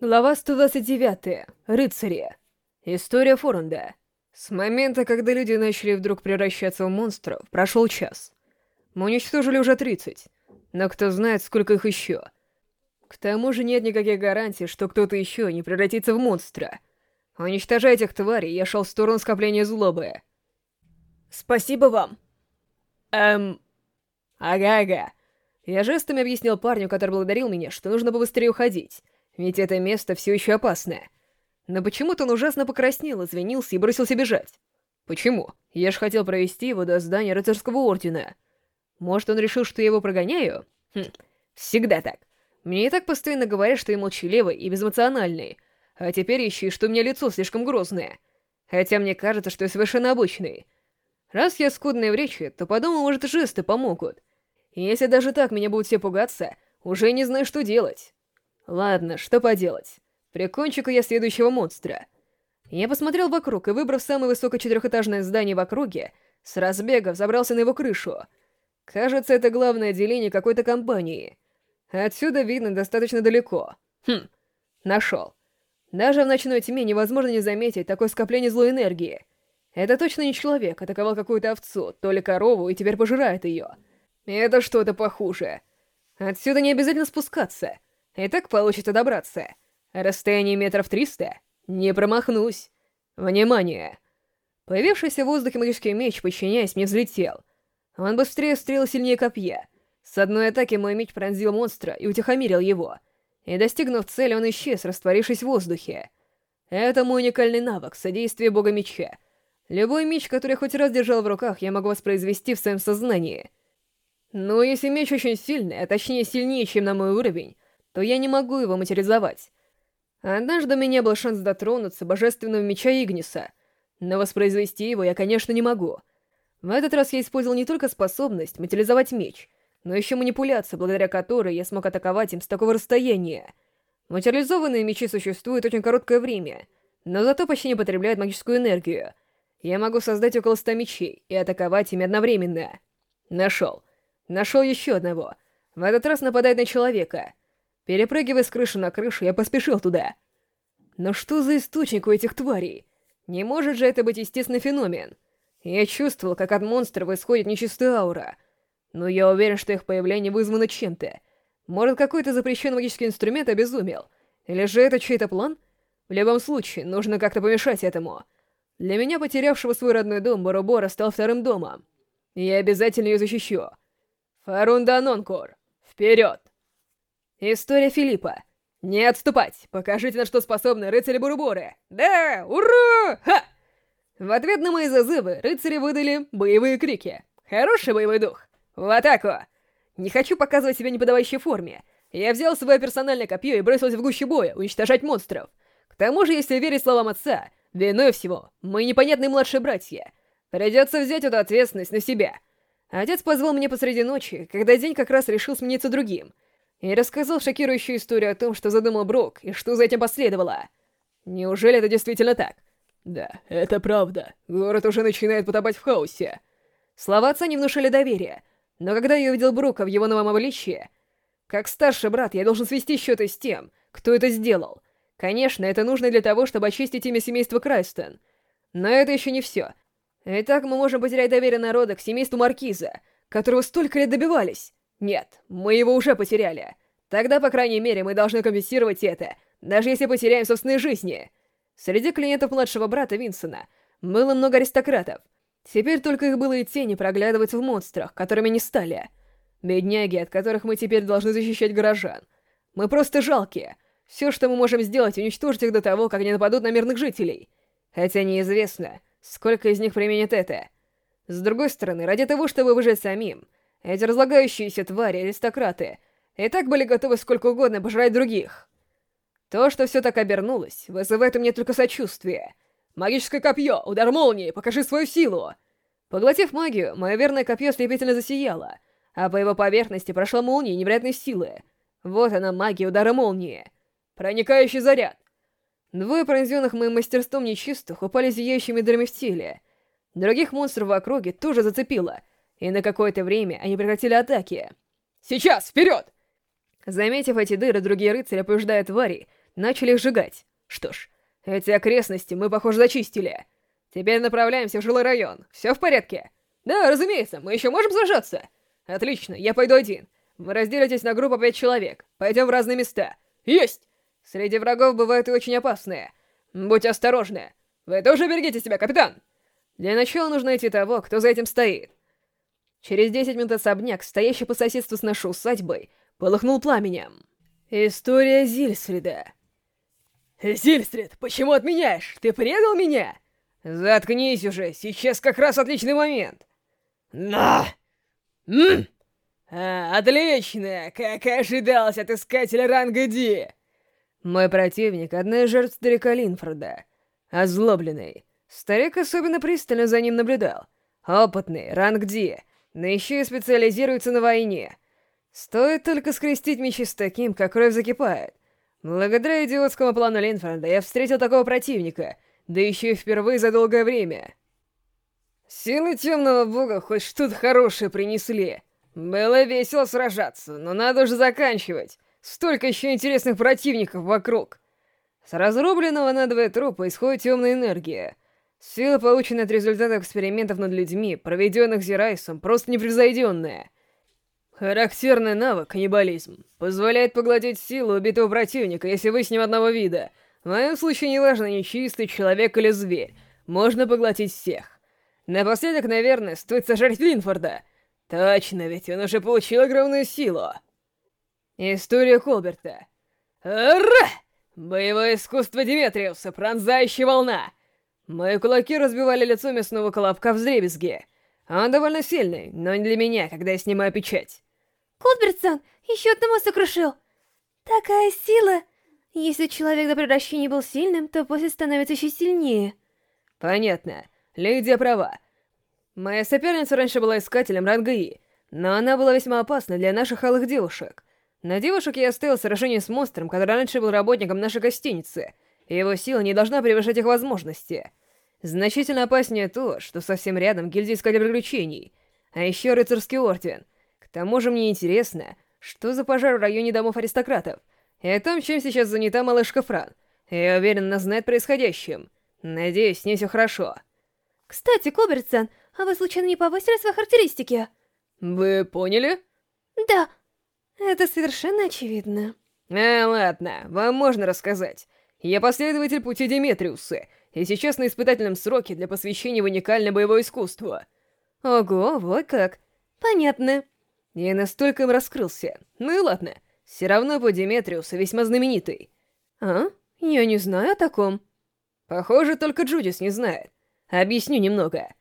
Глава 129. Рыцари. История Форунда. С момента, когда люди начали вдруг превращаться в монстров, прошел час. Мы уничтожили уже 30, но кто знает, сколько их еще. К тому же нет никаких гарантий, что кто-то еще не превратится в монстра. Уничтожая этих тварей, я шел в сторону скопления злобы. Спасибо вам. Эм... Ага-ага. Я жестами объяснил парню, который благодарил меня, что нужно побыстрее уходить ведь это место все еще опасное. Но почему-то он ужасно покраснел, извинился и бросился бежать. Почему? Я же хотел провести его до здания рыцарского ордена. Может, он решил, что я его прогоняю? Хм, всегда так. Мне и так постоянно говорят, что я молчаливый и безэмоциональный, а теперь еще и что у меня лицо слишком грозное. Хотя мне кажется, что я совершенно обычный. Раз я скудный в речи, то подумал, может, жесты помогут. Если даже так меня будут все пугаться, уже не знаю, что делать. Ладно, что поделать. Прикончу-ка я следующего монстра. Я посмотрел вокруг и, выбрав самое высокое четырехэтажное здание в округе, с разбега забрался на его крышу. Кажется, это главное отделение какой-то компании. Отсюда видно достаточно далеко. Хм, нашел. Даже в ночной тьме невозможно не заметить такое скопление злой энергии. Это точно не человек, атаковал какую-то овцу, то ли корову, и теперь пожирает ее. Это что-то похуже. Отсюда не обязательно спускаться — и так получится добраться. Расстояние метров триста? Не промахнусь. Внимание! Появившийся в воздухе магический меч, подчиняясь, мне взлетел. Он быстрее стрел сильнее копья. С одной атаки мой меч пронзил монстра и утихомирил его. И достигнув цели, он исчез, растворившись в воздухе. Это мой уникальный навык, содействие бога меча. Любой меч, который хоть раз держал в руках, я могу воспроизвести в своем сознании. Но если меч очень сильный, а точнее сильнее, чем на мой уровень, то я не могу его материализовать. Однажды у меня был шанс дотронуться божественного меча Игниса, но воспроизвести его я, конечно, не могу. В этот раз я использовал не только способность материализовать меч, но еще манипуляцию, благодаря которой я смог атаковать им с такого расстояния. Материализованные мечи существуют очень короткое время, но зато почти не потребляют магическую энергию. Я могу создать около ста мечей и атаковать ими одновременно. Нашел. Нашел еще одного. В этот раз нападает на человека — Перепрыгивая с крыши на крышу, я поспешил туда. Но что за источник у этих тварей? Не может же это быть естественный феномен. Я чувствовал, как от монстров исходит нечистая аура. Но я уверен, что их появление вызвано чем-то. Может, какой-то запрещенный магический инструмент обезумел? Или же это чей-то план? В любом случае, нужно как-то помешать этому. Для меня, потерявшего свой родной дом, Боробора стал вторым домом. Я обязательно ее защищу. Фарунда Нонкор, вперед! История Филиппа. Не отступать! Покажите, на что способны рыцари Буруборы! Да! Ура! Ха! В ответ на мои зазывы рыцари выдали боевые крики. Хороший боевой дух! В атаку! Не хочу показывать себя неподавающей форме. Я взял свое персональное копье и бросился в гущу боя, уничтожать монстров. К тому же, если верить словам отца, виной всего мы непонятные младшие братья. Придется взять эту ответственность на себя. Отец позвал меня посреди ночи, когда день как раз решил смениться другим — и рассказал шокирующую историю о том, что задумал Брок и что за этим последовало. Неужели это действительно так? Да, это правда. Город уже начинает потопать в хаосе. Слова отца не внушили доверия, но когда я увидел Брука в его новом обличье, как старший брат, я должен свести счеты с тем, кто это сделал. Конечно, это нужно для того, чтобы очистить имя семейства Крайстон. Но это еще не все. Итак, мы можем потерять доверие народа к семейству Маркиза, которого столько лет добивались. Нет, мы его уже потеряли. Тогда, по крайней мере, мы должны компенсировать это, даже если потеряем собственные жизни. Среди клиентов младшего брата Винсона было много аристократов. Теперь только их было и тени проглядывать в монстрах, которыми не стали. Бедняги, от которых мы теперь должны защищать горожан. Мы просто жалкие. Все, что мы можем сделать, уничтожить их до того, как они нападут на мирных жителей. Хотя неизвестно, сколько из них применят это. С другой стороны, ради того, чтобы выжить самим, эти разлагающиеся твари, аристократы, и так были готовы сколько угодно пожрать других. То, что все так обернулось, вызывает у меня только сочувствие. Магическое копье, удар молнии, покажи свою силу! Поглотив магию, мое верное копье слепительно засияло, а по его поверхности прошла молния невероятной силы. Вот она, магия удара молнии. Проникающий заряд. Двое пронзенных моим мастерством нечистых упали зияющими дырами в теле. Других монстров в округе тоже зацепило — и на какое-то время они прекратили атаки. «Сейчас, вперед!» Заметив эти дыры, другие рыцари, побеждая твари, начали их сжигать. Что ж, эти окрестности мы, похоже, зачистили. Теперь направляемся в жилой район. Все в порядке? Да, разумеется, мы еще можем сражаться. Отлично, я пойду один. Вы разделитесь на группу пять человек. Пойдем в разные места. Есть! Среди врагов бывают и очень опасные. Будьте осторожны. Вы тоже берегите себя, капитан! Для начала нужно найти того, кто за этим стоит. Через 10 минут особняк, стоящий по соседству с нашей усадьбой, полыхнул пламенем. История Зильсрида. «Зильстрид, почему отменяешь? Ты предал меня?» «Заткнись уже, сейчас как раз отличный момент!» «На!» «Ммм!» а, «Отлично, как и ожидалось от искателя ранга Ди!» Мой противник — одна из жертв старика Линфорда. Озлобленный. Старик особенно пристально за ним наблюдал. Опытный, ранг Ди, но еще и специализируется на войне. Стоит только скрестить мечи с таким, как кровь закипает. Благодаря идиотскому плану Линфорда я встретил такого противника, да еще и впервые за долгое время. Силы Темного Бога хоть что-то хорошее принесли. Было весело сражаться, но надо уже заканчивать. Столько еще интересных противников вокруг. С разрубленного на двое трупа исходит темная энергия. Сила, полученная от результата экспериментов над людьми, проведенных Зирайсом, просто непревзойденная. Характерный навык, каннибализм, позволяет поглотить силу убитого противника, если вы с ним одного вида. В моем случае не важно, не чистый человек или зверь, можно поглотить всех. Напоследок, наверное, стоит сожрать Линфорда. Точно, ведь он уже получил огромную силу. История Колберта. Ра! Боевое искусство Диметриуса, пронзающая волна. Мои кулаки разбивали лицо мясного колобка в вздребезге. Он довольно сильный, но не для меня, когда я снимаю печать. Кутбертсон еще одного сокрушил. Такая сила. Если человек до превращения был сильным, то после становится еще сильнее. Понятно. Лидия права. Моя соперница раньше была искателем ранга И, но она была весьма опасна для наших алых девушек. На девушек я оставил сражение с монстром, который раньше был работником нашей гостиницы, его сила не должна превышать их возможности. Значительно опаснее то, что совсем рядом гильдия искателей приключений, а еще рыцарский орден — к тому же мне интересно, что за пожар в районе домов аристократов, и о том, чем сейчас занята малышка Фран. Я уверен, она знает происходящем. Надеюсь, с ней все хорошо. Кстати, Кобертсон, а вы случайно не повысили свои характеристики? Вы поняли? Да, это совершенно очевидно. А, ладно, вам можно рассказать. Я последователь пути Деметриуса, и сейчас на испытательном сроке для посвящения в уникальное боевое искусство. Ого, вот как. Понятно. Я настолько им раскрылся. Ну и ладно. Все равно по Диметриусу весьма знаменитый. А? Я не знаю о таком. Похоже, только Джудис не знает. Объясню немного.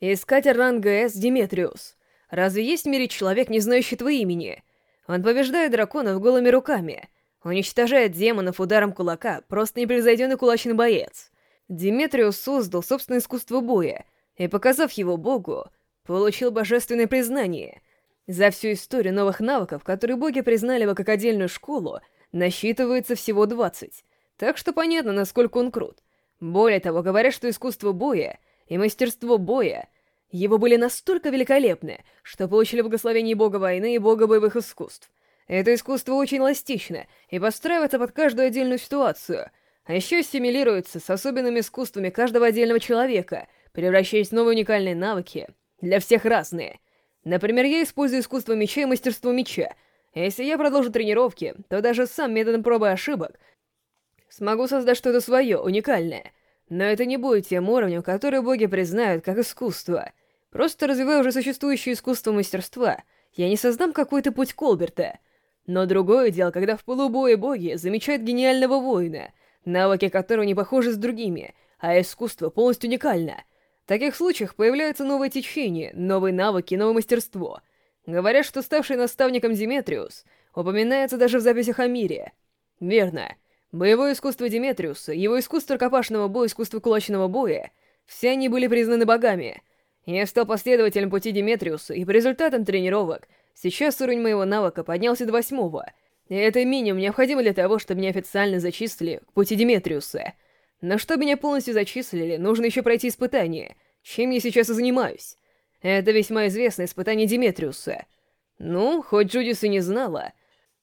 Искатель ранга С Диметриус. Разве есть в мире человек, не знающий твоего имени? Он побеждает драконов голыми руками, уничтожает демонов ударом кулака, просто непревзойденный кулачный боец. Диметриус создал собственное искусство боя, и, показав его богу, получил божественное признание — за всю историю новых навыков, которые боги признали бы как отдельную школу, насчитывается всего 20. Так что понятно, насколько он крут. Более того, говорят, что искусство боя и мастерство боя его были настолько великолепны, что получили благословение бога войны и бога боевых искусств. Это искусство очень эластично и подстраивается под каждую отдельную ситуацию, а еще ассимилируется с особенными искусствами каждого отдельного человека, превращаясь в новые уникальные навыки, для всех разные — Например, я использую искусство меча и мастерство меча. Если я продолжу тренировки, то даже сам методом пробы и ошибок смогу создать что-то свое, уникальное. Но это не будет тем уровнем, который боги признают как искусство. Просто развивая уже существующее искусство мастерства, я не создам какой-то путь Колберта. Но другое дело, когда в полубое боги замечают гениального воина, навыки которого не похожи с другими, а искусство полностью уникально — в таких случаях появляются новые течения, новые навыки, новое мастерство. Говорят, что ставший наставником Диметриус упоминается даже в записях о мире. Верно. Боевое искусство Диметриуса, его искусство рукопашного боя, искусство кулачного боя — все они были признаны богами. Я стал последователем пути Диметриуса, и по результатам тренировок сейчас уровень моего навыка поднялся до восьмого. И это минимум необходимо для того, чтобы меня официально зачислили к пути Диметриуса — но чтобы меня полностью зачислили, нужно еще пройти испытание, чем я сейчас и занимаюсь. Это весьма известное испытание Диметриуса. Ну, хоть Джудис и не знала,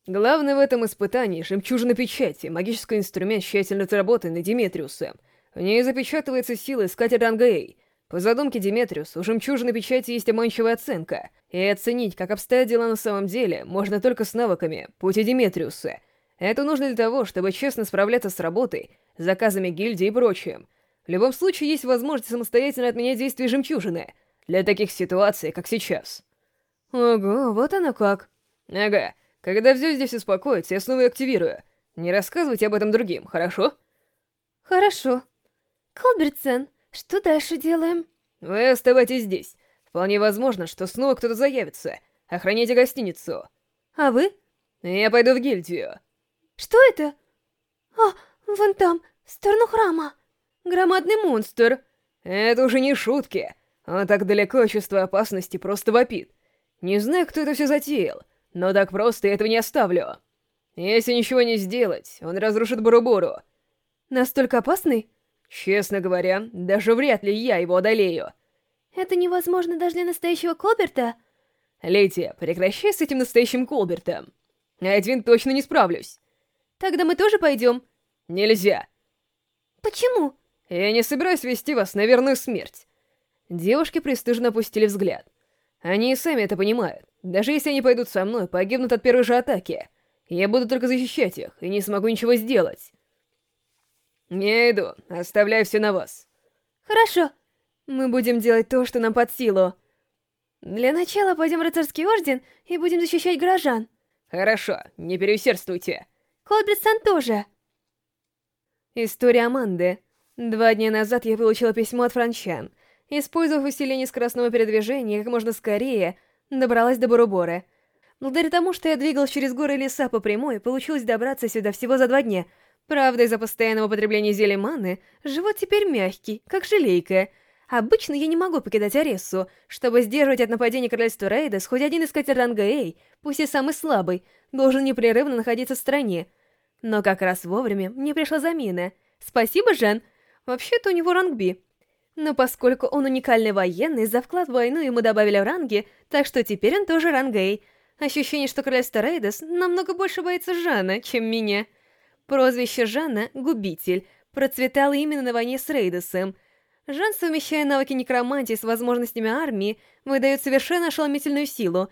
Главное в этом испытании — жемчужина печати, магический инструмент, тщательно отработанный Диметриусом. В ней запечатывается сила искателя ранга A. По задумке Диметриуса, у жемчужины печати есть обманчивая оценка, и оценить, как обстоят дела на самом деле, можно только с навыками пути Диметриуса. Это нужно для того, чтобы честно справляться с работой, заказами гильдии и прочим. В любом случае, есть возможность самостоятельно отменять действия жемчужины, для таких ситуаций, как сейчас. Ого, вот оно как. Ага, когда все здесь успокоится, я снова ее активирую. Не рассказывайте об этом другим, хорошо? Хорошо. Колбертсон, что дальше делаем? Вы оставайтесь здесь. Вполне возможно, что снова кто-то заявится. Охраняйте гостиницу. А вы? Я пойду в гильдию. Что это? А, вон там, в сторону храма. Громадный монстр. Это уже не шутки. Он так далеко чувство опасности просто вопит. Не знаю, кто это все затеял, но так просто я этого не оставлю. Если ничего не сделать, он разрушит Бурубуру. Настолько опасный? Честно говоря, даже вряд ли я его одолею. Это невозможно даже для настоящего Колберта? Лети, прекращай с этим настоящим Колбертом. Один точно не справлюсь. Тогда мы тоже пойдем? Нельзя. Почему? Я не собираюсь вести вас на верную смерть. Девушки пристыжно опустили взгляд. Они и сами это понимают. Даже если они пойдут со мной, погибнут от первой же атаки. Я буду только защищать их, и не смогу ничего сделать. Я иду, оставляю все на вас. Хорошо. Мы будем делать то, что нам под силу. Для начала пойдем в рыцарский орден и будем защищать горожан. Хорошо, не переусердствуйте. Колбридсон тоже. История Аманды. Два дня назад я получила письмо от франчан — Использовав усиление скоростного передвижения, как можно скорее добралась до Бурубора. Благодаря тому, что я двигался через горы и леса по прямой, получилось добраться сюда всего за два дня. Правда, из-за постоянного употребления зелья маны, живот теперь мягкий, как желейка. Обычно я не могу покидать Арессу, чтобы сдерживать от нападения королевства Рейдас, хоть один искатель ранга Эй, пусть и самый слабый, должен непрерывно находиться в стране. Но как раз вовремя мне пришла замена. Спасибо, Жан. Вообще-то у него ранг Би. Но поскольку он уникальный военный, за вклад в войну ему добавили ранги, так что теперь он тоже рангей. Ощущение, что королевство Рейдас намного больше боится Жана, чем меня. Прозвище Жана — Губитель, процветало именно на войне с Рейдасом. Жан, совмещая навыки некромантии с возможностями армии, выдает совершенно ошеломительную силу.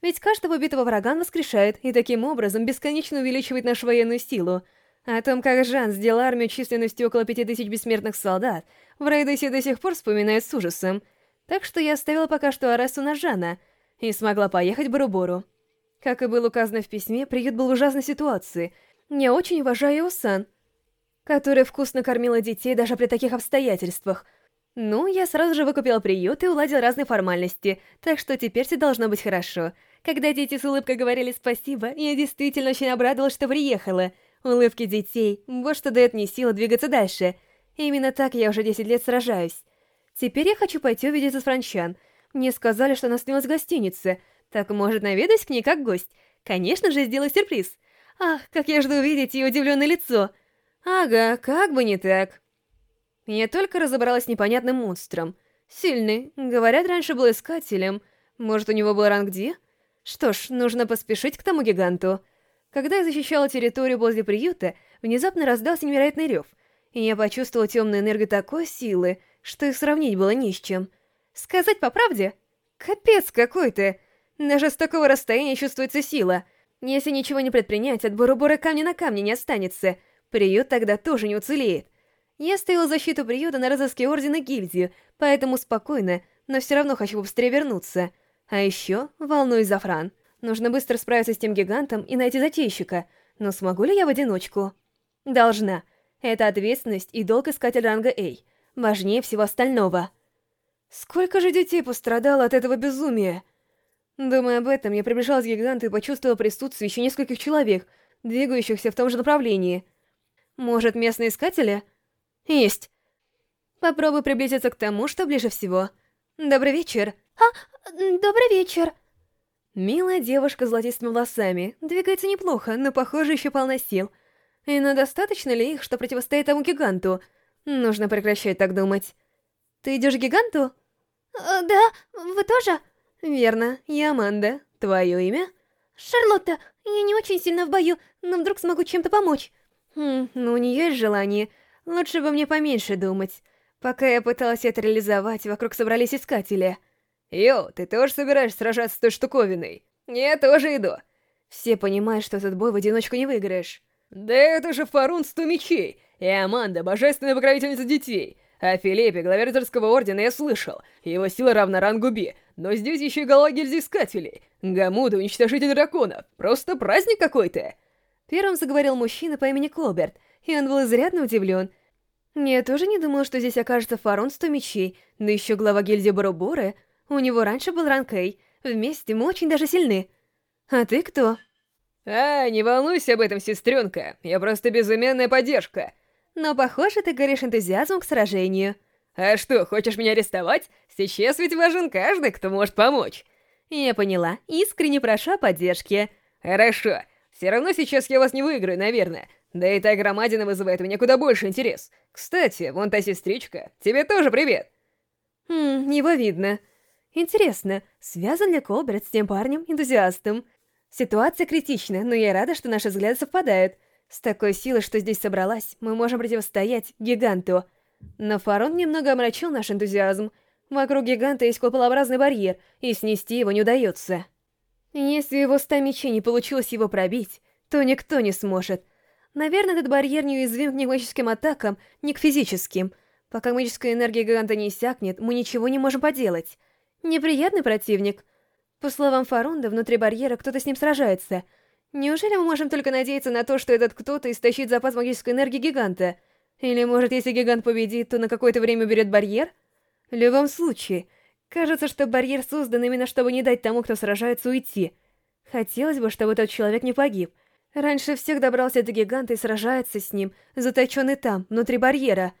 Ведь каждого убитого врага он воскрешает, и таким образом бесконечно увеличивает нашу военную силу — о том, как Жан сделал армию численностью около пяти тысяч бессмертных солдат, в Рейдосе до сих пор вспоминает с ужасом. Так что я оставила пока что Аресу на Жана и смогла поехать в Барубору. Как и было указано в письме, приют был в ужасной ситуации. Я очень уважаю Усан, которая вкусно кормила детей даже при таких обстоятельствах. Ну, я сразу же выкупила приют и уладил разные формальности, так что теперь все должно быть хорошо. Когда дети с улыбкой говорили спасибо, я действительно очень обрадовалась, что приехала — Улыбки детей — вот что дает мне силы двигаться дальше. именно так я уже 10 лет сражаюсь. Теперь я хочу пойти увидеться с Франчан. Мне сказали, что она снялась в гостинице. Так, может, наведусь к ней как гость? Конечно же, сделаю сюрприз. Ах, как я жду увидеть ее удивленное лицо. Ага, как бы не так. Я только разобралась с непонятным монстром. Сильный. Говорят, раньше был искателем. Может, у него был ранг Ди? Что ж, нужно поспешить к тому гиганту. Когда я защищала территорию возле приюта, внезапно раздался невероятный рев, и я почувствовала темную энергию такой силы, что и сравнить было не с чем. Сказать по правде? Капец какой-то! Даже с такого расстояния чувствуется сила. Если ничего не предпринять, от Борубора камня на камне не останется. Приют тогда тоже не уцелеет. Я стояла защиту приюта на розыске ордена гильдию, поэтому спокойно, но все равно хочу быстрее вернуться. А еще волнуюсь за Фран. Нужно быстро справиться с тем гигантом и найти затейщика. Но смогу ли я в одиночку? Должна. Это ответственность и долг искатель ранга A. Важнее всего остального. Сколько же детей пострадало от этого безумия? Думая об этом, я приближалась к гиганту и почувствовала присутствие еще нескольких человек, двигающихся в том же направлении. Может, местные искатели? Есть. Попробуй приблизиться к тому, что ближе всего. Добрый вечер. А, добрый вечер. Милая девушка с золотистыми волосами, двигается неплохо, но, похоже, еще полна сил. И но достаточно ли их, что противостоит тому гиганту? Нужно прекращать так думать. Ты идешь к гиганту? Э, да, вы тоже? Верно, я Аманда. Твое имя? Шарлотта, я не очень сильно в бою, но вдруг смогу чем-то помочь. Хм, ну у нее есть желание. Лучше бы мне поменьше думать. Пока я пыталась это реализовать, вокруг собрались искатели. Йоу, ты тоже собираешься сражаться с той штуковиной? Я тоже иду. Все понимают, что этот бой в одиночку не выиграешь. Да это же Фарун сто мечей, и Аманда, божественная покровительница детей. О Филиппе, главе рыцарского ордена, я слышал. Его сила равна рангу Би, но здесь еще и голова гильдии искателей. Гамуда, уничтожитель драконов. Просто праздник какой-то. Первым заговорил мужчина по имени Колберт, и он был изрядно удивлен. Я тоже не думал, что здесь окажется Фарон сто мечей, но еще глава гильдии Бороборы. У него раньше был ранг Эй. Вместе мы очень даже сильны. А ты кто? А, не волнуйся об этом, сестренка. Я просто безымянная поддержка. Но, похоже, ты горишь энтузиазмом к сражению. А что, хочешь меня арестовать? Сейчас ведь важен каждый, кто может помочь. Я поняла. Искренне прошу о поддержке. Хорошо. Все равно сейчас я вас не выиграю, наверное. Да и та громадина вызывает у меня куда больше интерес. Кстати, вон та сестричка. Тебе тоже привет. Хм, его видно. Интересно, связан ли Колберт с тем парнем-энтузиастом? Ситуация критична, но я рада, что наши взгляды совпадают. С такой силой, что здесь собралась, мы можем противостоять гиганту. Но Фарон немного омрачил наш энтузиазм. Вокруг гиганта есть куполообразный барьер, и снести его не удается. Если его ста мечей не получилось его пробить, то никто не сможет. Наверное, этот барьер неуязвим к магическим атакам, не к физическим. Пока магическая энергия гиганта не иссякнет, мы ничего не можем поделать. Неприятный противник. По словам Фарунда, внутри барьера кто-то с ним сражается. Неужели мы можем только надеяться на то, что этот кто-то истощит запас магической энергии гиганта? Или, может, если гигант победит, то на какое-то время уберет барьер? В любом случае, кажется, что барьер создан именно чтобы не дать тому, кто сражается, уйти. Хотелось бы, чтобы тот человек не погиб. Раньше всех добрался до гиганта и сражается с ним, заточенный там, внутри барьера.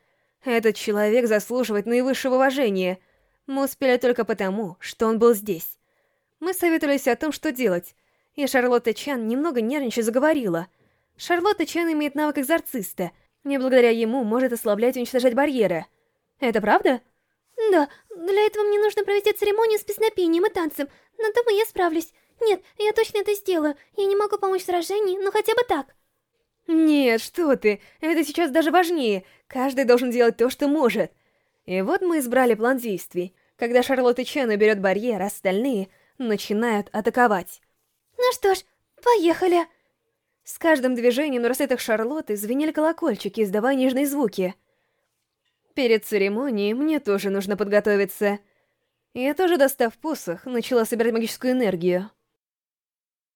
Этот человек заслуживает наивысшего уважения — мы успели только потому, что он был здесь. Мы советовались о том, что делать, и Шарлотта Чан немного нервничая заговорила. Шарлотта Чан имеет навык экзорциста, и благодаря ему может ослаблять и уничтожать барьеры. Это правда? Да, для этого мне нужно провести церемонию с песнопением и танцем, но думаю, я справлюсь. Нет, я точно это сделаю. Я не могу помочь в сражении, но хотя бы так. Нет, что ты, это сейчас даже важнее. Каждый должен делать то, что может. И вот мы избрали план действий. Когда Шарлотта Чен уберет барьер, остальные начинают атаковать. Ну что ж, поехали. С каждым движением на рассветах Шарлотты звенели колокольчики, издавая нежные звуки. Перед церемонией мне тоже нужно подготовиться. Я тоже, достав посох, начала собирать магическую энергию.